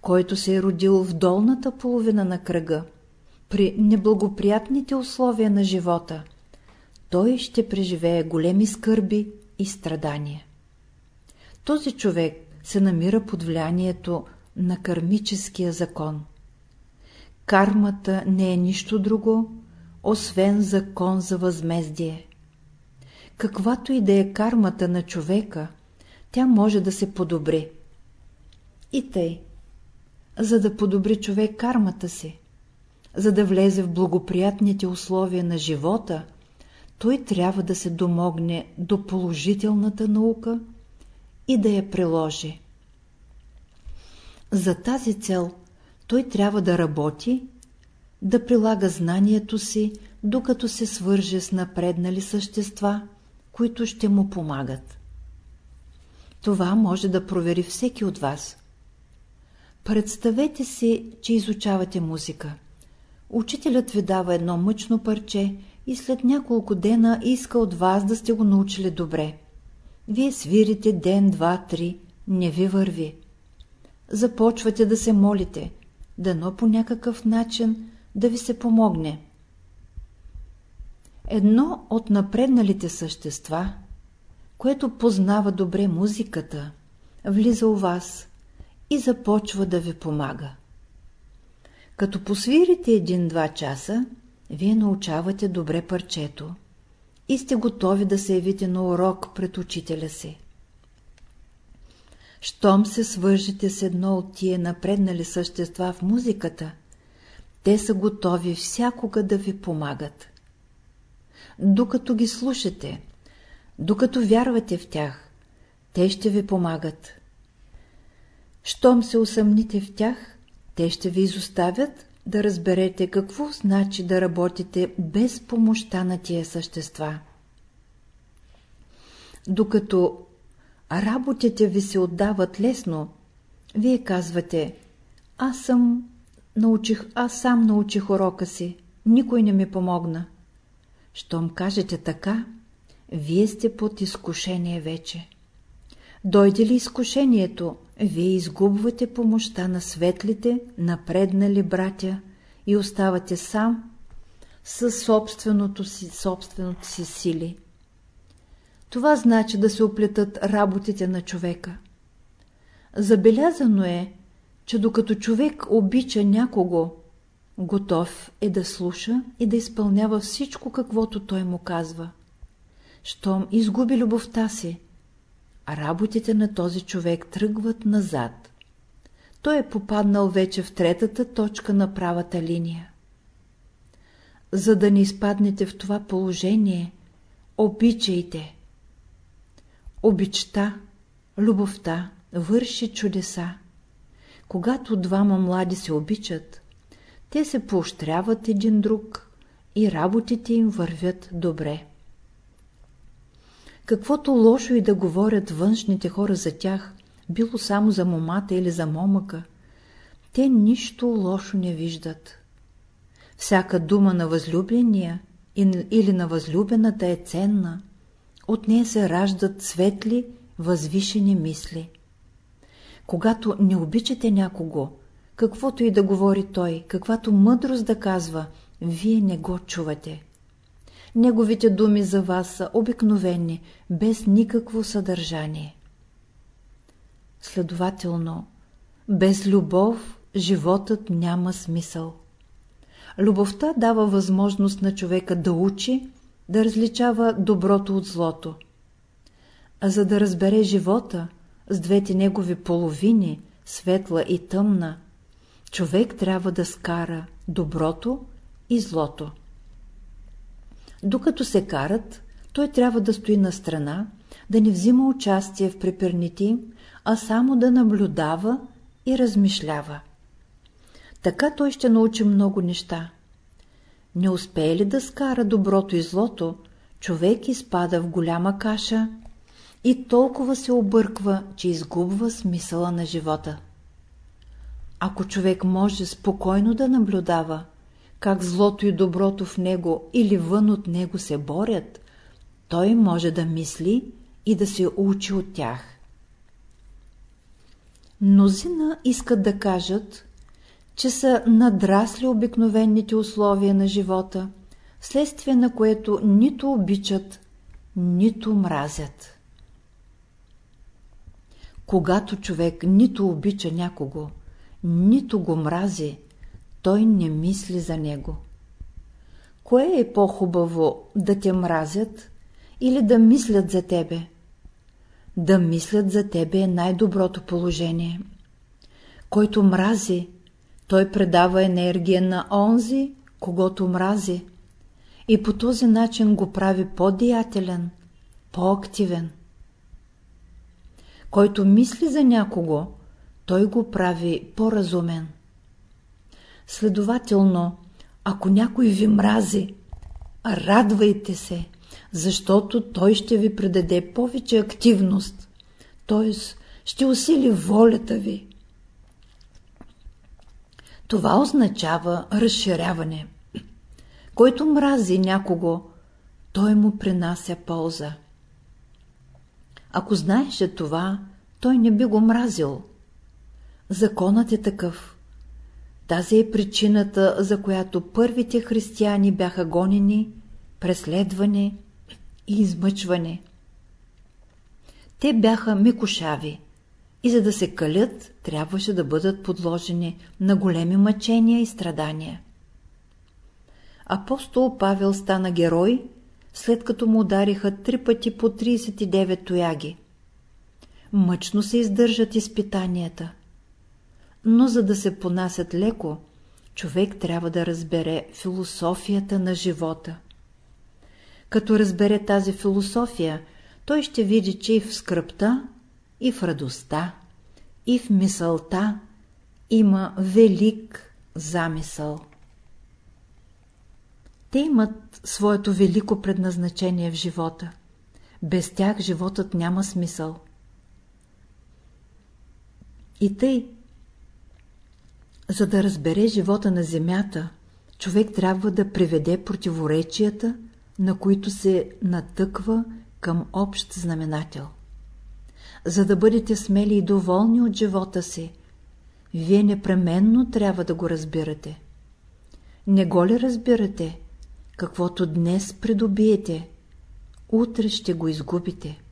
Който се е родил в долната половина на кръга, при неблагоприятните условия на живота, той ще преживее големи скърби и страдания. Този човек се намира под влиянието на кармическия закон. Кармата не е нищо друго, освен закон за възмездие. Каквато и да е кармата на човека, тя може да се подобри. И тъй, за да подобри човек кармата си, за да влезе в благоприятните условия на живота, той трябва да се домогне до положителната наука и да я приложи. За тази цел той трябва да работи, да прилага знанието си, докато се свърже с напреднали същества, които ще му помагат. Това може да провери всеки от вас. Представете си, че изучавате музика. Учителят ви дава едно мъчно парче и след няколко дена иска от вас да сте го научили добре. Вие свирите ден, два, три, не ви върви. Започвате да се молите, дано по някакъв начин да ви се помогне. Едно от напредналите същества, което познава добре музиката, влиза у вас и започва да ви помага. Като посвирите един-два часа, вие научавате добре парчето и сте готови да се явите на урок пред учителя си. Щом се свържете с едно от тия напреднали същества в музиката, те са готови всякога да ви помагат. Докато ги слушате, докато вярвате в тях, те ще ви помагат. Щом се усъмните в тях, те ще ви изоставят да разберете какво значи да работите без помощта на тия същества. Докато работите ви се отдават лесно, вие казвате, аз съм научих, аз сам научих урока си, никой не ми помогна. Щом кажете така, вие сте под изкушение вече. Дойде ли изкушението, вие изгубвате помощта на светлите, напреднали братя и оставате сам със собственото си, собственото си сили. Това значи да се оплетат работите на човека. Забелязано е, че докато човек обича някого, готов е да слуша и да изпълнява всичко, каквото той му казва. Щом изгуби любовта си, работите на този човек тръгват назад. Той е попаднал вече в третата точка на правата линия. За да не изпаднете в това положение, обичайте. Обичта, любовта върши чудеса. Когато двама млади се обичат, те се поощряват един друг и работите им вървят добре. Каквото лошо и да говорят външните хора за тях, било само за момата или за момъка, те нищо лошо не виждат. Всяка дума на възлюбления или на възлюбената е ценна, от нея се раждат светли, възвишени мисли. Когато не обичате някого, каквото и да говори той, каквато мъдрост да казва, вие не го чувате. Неговите думи за вас са обикновени, без никакво съдържание. Следователно, без любов животът няма смисъл. Любовта дава възможност на човека да учи, да различава доброто от злото. А за да разбере живота с двете негови половини, светла и тъмна, човек трябва да скара доброто и злото. Докато се карат, той трябва да стои на страна, да не взима участие в преперните а само да наблюдава и размишлява. Така той ще научи много неща. Не успее ли да скара доброто и злото, човек изпада в голяма каша и толкова се обърква, че изгубва смисъла на живота. Ако човек може спокойно да наблюдава, как злото и доброто в него или вън от него се борят, той може да мисли и да се учи от тях. Мнозина искат да кажат, че са надрасли обикновените условия на живота, вследствие на което нито обичат, нито мразят. Когато човек нито обича някого, нито го мрази, той не мисли за него. Кое е по-хубаво да те мразят или да мислят за тебе? Да мислят за тебе е най-доброто положение. Който мрази, той предава енергия на онзи, когато мрази, и по този начин го прави по-деятелен, по-активен. Който мисли за някого, той го прави по-разумен. Следователно, ако някой ви мрази, радвайте се, защото той ще ви предаде повече активност, т.е. ще усили волята ви. Това означава разширяване. Който мрази някого, той му принася полза. Ако знаеше това, той не би го мразил. Законът е такъв. Тази е причината, за която първите християни бяха гонени, преследване и измъчване. Те бяха мекошави и за да се калят, трябваше да бъдат подложени на големи мъчения и страдания. Апостол Павел стана герой, след като му удариха три пъти по 39 тояги. Мъчно се издържат изпитанията. Но за да се понасят леко, човек трябва да разбере философията на живота. Като разбере тази философия, той ще види, че и в скръпта, и в радостта, и в мисълта има велик замисъл. Те имат своето велико предназначение в живота. Без тях животът няма смисъл. И тъй, за да разбере живота на земята, човек трябва да приведе противоречията, на които се натъква към общ знаменател. За да бъдете смели и доволни от живота си, вие непременно трябва да го разбирате. Не го ли разбирате, каквото днес придобиете, утре ще го изгубите.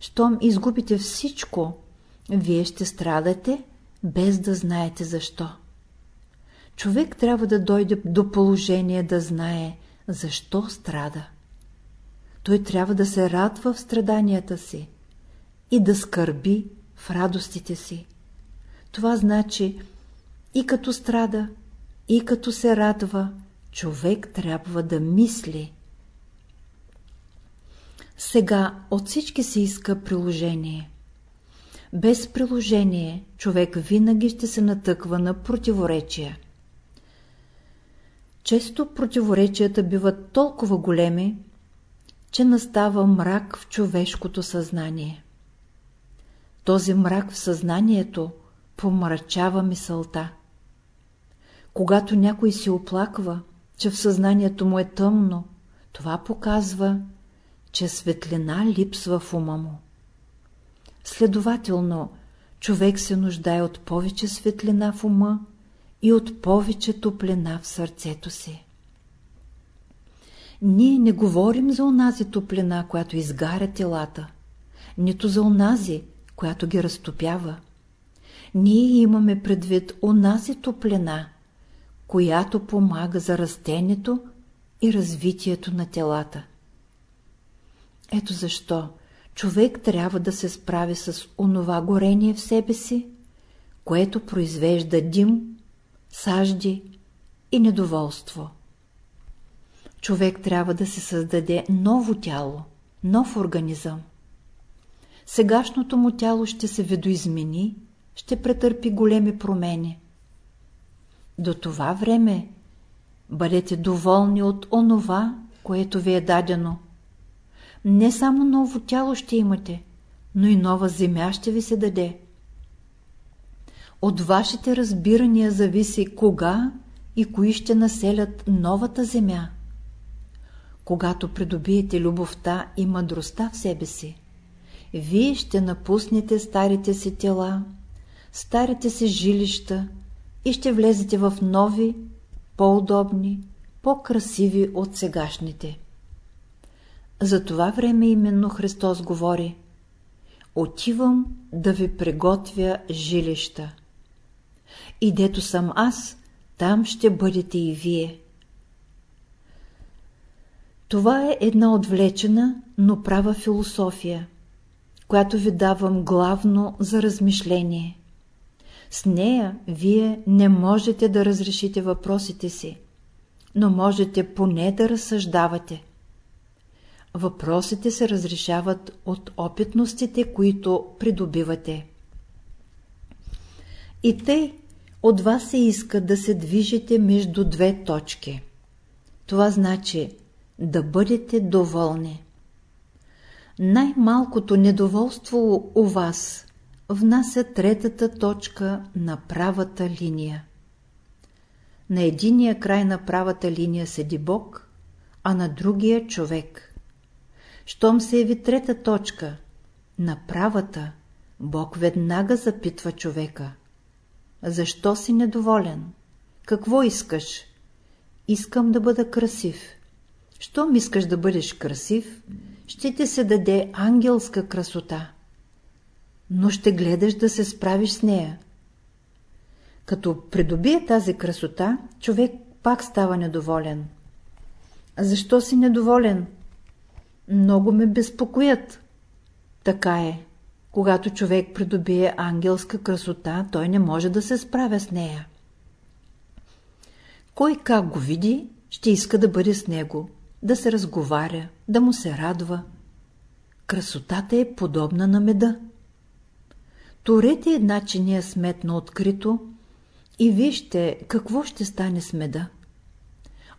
Щом изгубите всичко, вие ще страдате, без да знаете защо. Човек трябва да дойде до положение да знае, защо страда. Той трябва да се радва в страданията си и да скърби в радостите си. Това значи и като страда, и като се радва, човек трябва да мисли. Сега от всички се иска приложение. Без приложение човек винаги ще се натъква на противоречия. Често противоречията биват толкова големи, че настава мрак в човешкото съзнание. Този мрак в съзнанието помрачава мисълта. Когато някой се оплаква, че в съзнанието му е тъмно, това показва, че светлина липсва в ума му. Следователно, човек се нуждае от повече светлина в ума и от повече топлина в сърцето си. Ние не говорим за онази топлина, която изгаря телата, нито за онази, която ги разтопява. Ние имаме предвид онази топлина, която помага за растението и развитието на телата. Ето защо човек трябва да се справи с онова горение в себе си, което произвежда дим, сажди и недоволство. Човек трябва да се създаде ново тяло, нов организъм. Сегашното му тяло ще се видоизмени, ще претърпи големи промени. До това време бъдете доволни от онова, което ви е дадено. Не само ново тяло ще имате, но и нова земя ще ви се даде. От вашите разбирания зависи кога и кои ще населят новата земя. Когато придобиете любовта и мъдростта в себе си, вие ще напуснете старите си тела, старите си жилища и ще влезете в нови, по-удобни, по-красиви от сегашните. За това време именно Христос говори Отивам да ви приготвя жилища. И дето съм аз, там ще бъдете и вие. Това е една отвлечена, но права философия, която ви давам главно за размишление. С нея вие не можете да разрешите въпросите си, но можете поне да разсъждавате. Въпросите се разрешават от опитностите, които придобивате. И тъй от вас се иска да се движите между две точки. Това значи да бъдете доволни. Най-малкото недоволство у вас внася третата точка на правата линия. На единия край на правата линия седи Бог, а на другия човек. Щом се яви трета точка, на правата, Бог веднага запитва човека. Защо си недоволен? Какво искаш? Искам да бъда красив. Щом искаш да бъдеш красив, ще ти се даде ангелска красота. Но ще гледаш да се справиш с нея. Като придобие тази красота, човек пак става недоволен. Защо си недоволен? Много ме безпокоят. Така е. Когато човек придобие ангелска красота, той не може да се справя с нея. Кой как го види, ще иска да бъде с него, да се разговаря, да му се радва. Красотата е подобна на меда. Торете една чиния смет на открито и вижте какво ще стане с меда.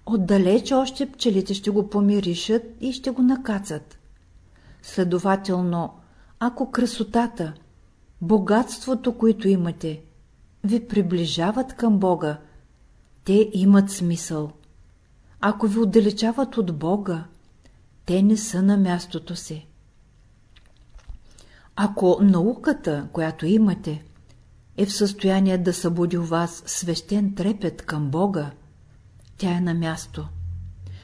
Отдалеч още пчелите ще го помиришат и ще го накацат. Следователно, ако красотата, богатството, които имате, ви приближават към Бога, те имат смисъл. Ако ви отдалечават от Бога, те не са на мястото си. Ако науката, която имате, е в състояние да събуди у вас свещен трепет към Бога, тя е на място.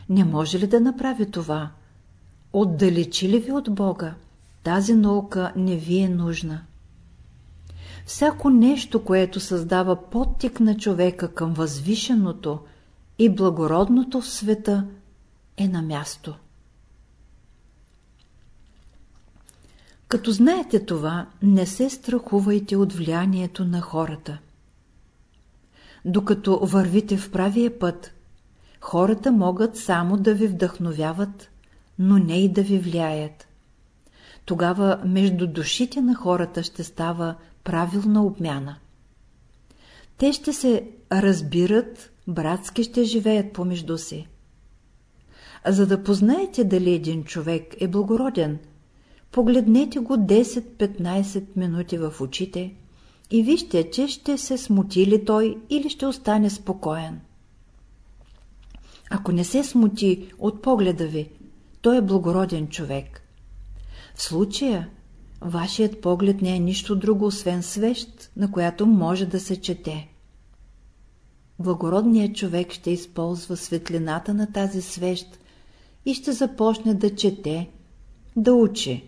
Не може ли да направи това? Отдалечи ли ви от Бога? Тази наука не ви е нужна. Всяко нещо, което създава подтик на човека към възвишеното и благородното в света, е на място. Като знаете това, не се страхувайте от влиянието на хората. Докато вървите в правия път, хората могат само да ви вдъхновяват, но не и да ви влияят тогава между душите на хората ще става правилна обмяна. Те ще се разбират, братски ще живеят помежду си. За да познаете дали един човек е благороден, погледнете го 10-15 минути в очите и вижте, че ще се смути ли той или ще остане спокоен. Ако не се смути от погледа ви, той е благороден човек. В случая, вашият поглед не е нищо друго, освен свещ, на която може да се чете. Благородният човек ще използва светлината на тази свещ и ще започне да чете, да учи.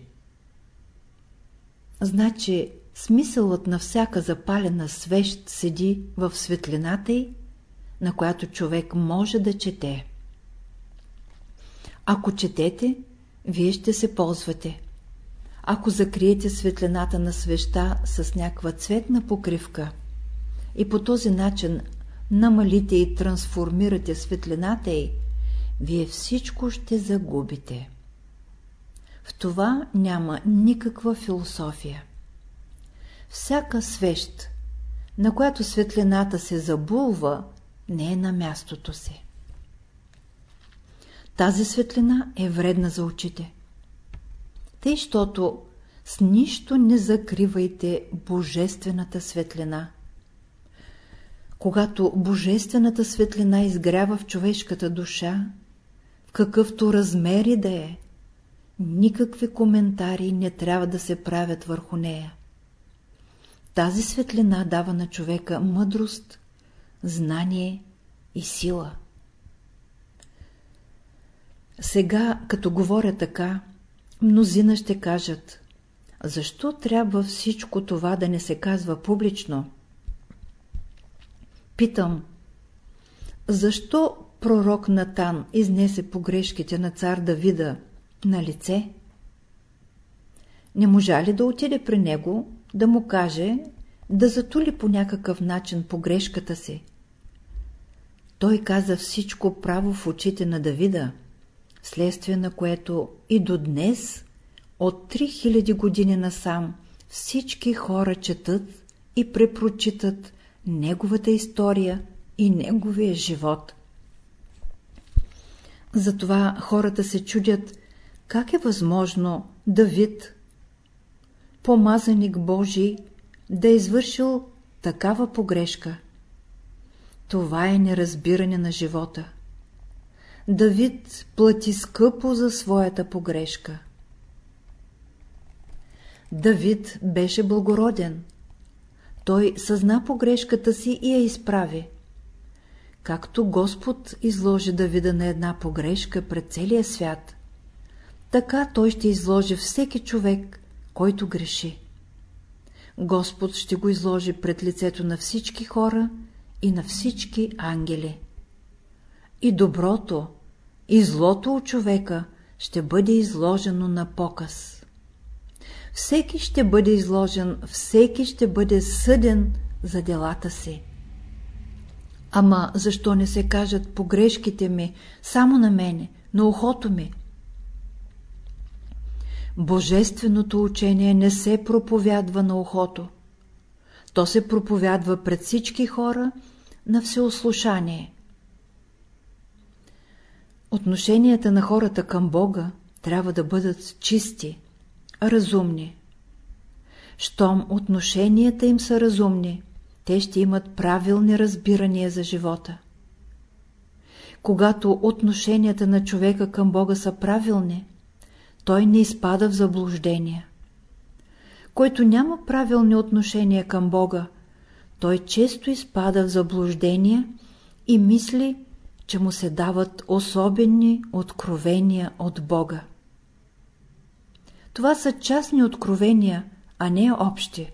Значи, смисълът на всяка запалена свещ седи в светлината й, на която човек може да чете. Ако четете, вие ще се ползвате. Ако закриете светлината на свеща с някаква цветна покривка и по този начин намалите и трансформирате светлината й, вие всичко ще загубите. В това няма никаква философия. Всяка свещ, на която светлината се забулва, не е на мястото си. Тази светлина е вредна за очите тъй, щото с нищо не закривайте божествената светлина. Когато божествената светлина изгрява в човешката душа, в какъвто размер и да е, никакви коментари не трябва да се правят върху нея. Тази светлина дава на човека мъдрост, знание и сила. Сега, като говоря така, мнозина ще кажат, защо трябва всичко това да не се казва публично? Питам, защо пророк Натан изнесе погрешките на цар Давида на лице? Не можа ли да отиде при него, да му каже, да затули по някакъв начин погрешката си? Той каза всичко право в очите на Давида, следствие на което и до днес, от 3000 години насам, всички хора четат и препрочитат неговата история и неговия живот. Затова хората се чудят, как е възможно Давид, помазаник Божий, да е извършил такава погрешка. Това е неразбиране на живота. Давид плати скъпо за своята погрешка. Давид беше благороден. Той съзна погрешката си и я изправи. Както Господ изложи Давида на една погрешка пред целия свят, така той ще изложи всеки човек, който греши. Господ ще го изложи пред лицето на всички хора и на всички ангели. И доброто, и злото от човека ще бъде изложено на показ. Всеки ще бъде изложен, всеки ще бъде съден за делата си. Ама защо не се кажат погрешките ми само на мене, на ухото ми? Божественото учение не се проповядва на ухото. То се проповядва пред всички хора на всеослушание. Отношенията на хората към Бога трябва да бъдат чисти, разумни. Щом отношенията им са разумни, те ще имат правилни разбирания за живота. Когато отношенията на човека към Бога са правилни, той не изпада в заблуждения. Който няма правилни отношения към Бога, той често изпада в заблуждения и мисли, че му се дават особени откровения от Бога. Това са частни откровения, а не общи.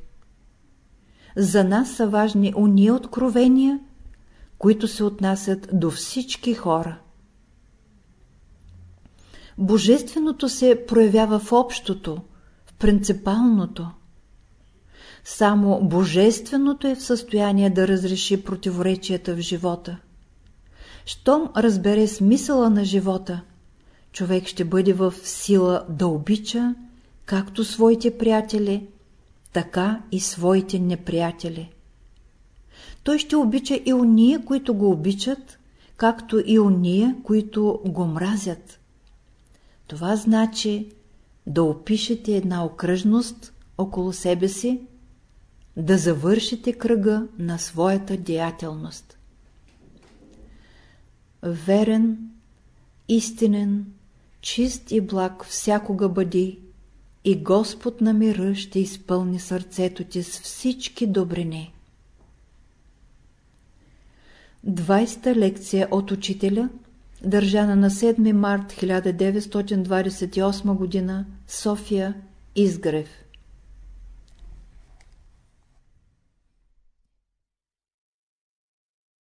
За нас са важни уния откровения, които се отнасят до всички хора. Божественото се проявява в общото, в принципалното. Само Божественото е в състояние да разреши противоречията в живота. Щом разбере смисъла на живота, човек ще бъде в сила да обича както своите приятели, така и своите неприятели. Той ще обича и уния, които го обичат, както и уния, които го мразят. Това значи да опишете една окръжност около себе си, да завършите кръга на своята деятелност. Верен, истинен, чист и благ всякога бъди и Господ на мира ще изпълни сърцето ти с всички добрини. 20 лекция от учителя, държана на 7 март 1928 г. София, Изгрев